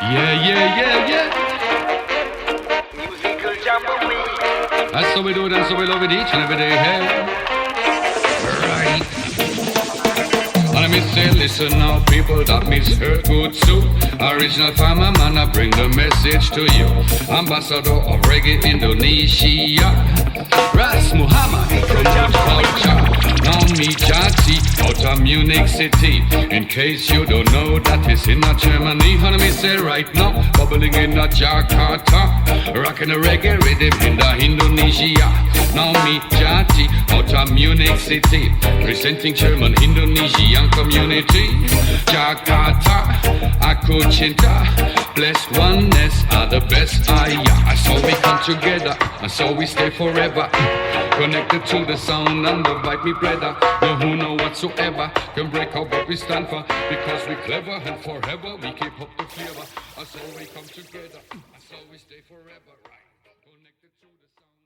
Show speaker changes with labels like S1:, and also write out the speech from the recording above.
S1: Yeah, yeah, yeah, yeah.
S2: Musical jamboree.
S1: That's how we do it, that's how we love it each and every day. Hey. Right. I say, listen now, people, that means hurt good soup. Original farmer man, I bring the message to you. Ambassador of Reggae Indonesia. Munich City. In case you don't know, that is in a Germany. And me say right now, bubbling in a Jakarta. Rocking a reggae rhythm in the Indonesia. Now me Jati, out of Munich City. Presenting German Indonesian community. Jakarta, aku cinta. Blessed oneness are the best. I, yeah. So we come together, and so we stay forever. Connected to the sound and the vibe, me brother. No who know whatsoever can break up what we stand for. Because we clever and forever we keep up the flavor. That's all we come together. That's all we stay forever, right? Connected to the sound.